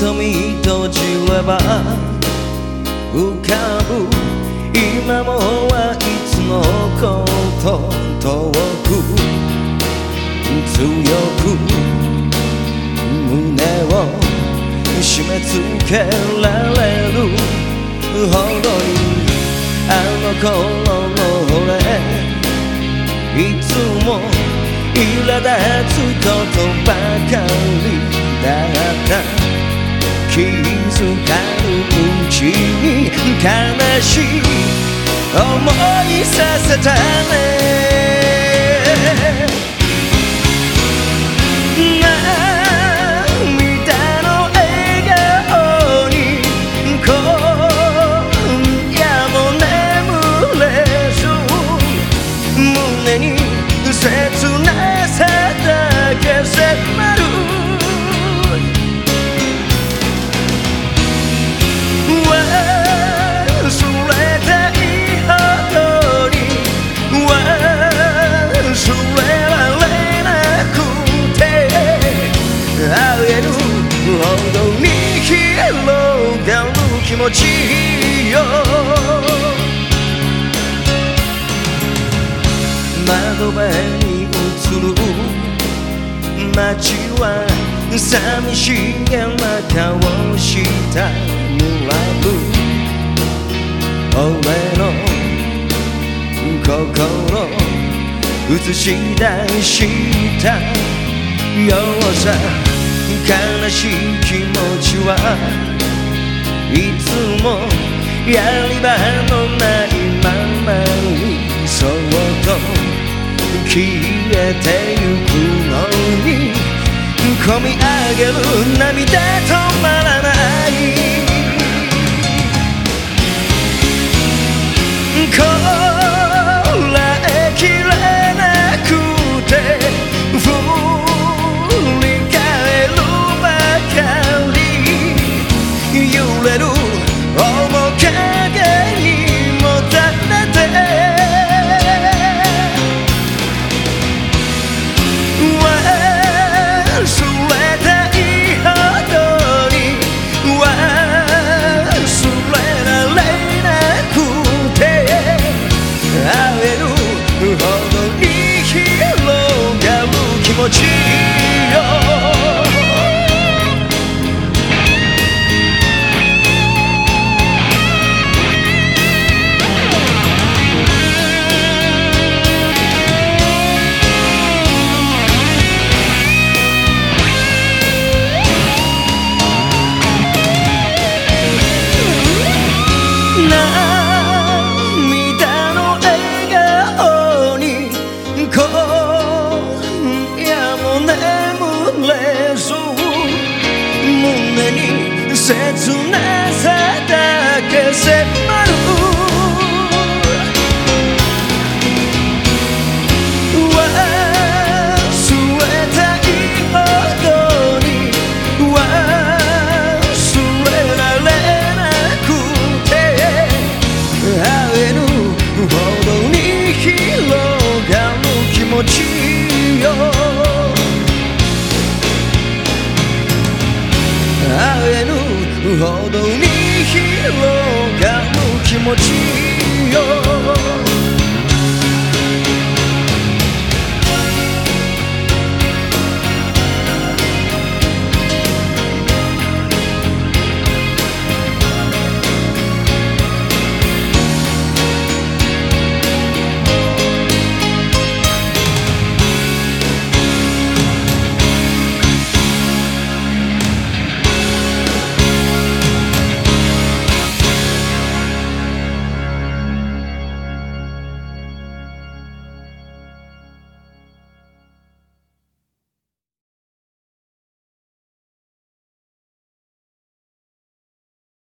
と見閉じれば浮かぶ。今もはいつのこと遠く強く胸を締め付けられる。ほどにあの頃の俺いつも苛立つことばかりだった。気づかぬうちに悲しい思いさせたね。気持ちいいよ。窓辺に映る街は寂しげな顔した村部俺の心映し出した。ようさ悲しい気持ちはいつもやり場のないままにそっと消えてゆくのに込み上げる涙とに切なさだけ迫ほどに広がる気持ちよ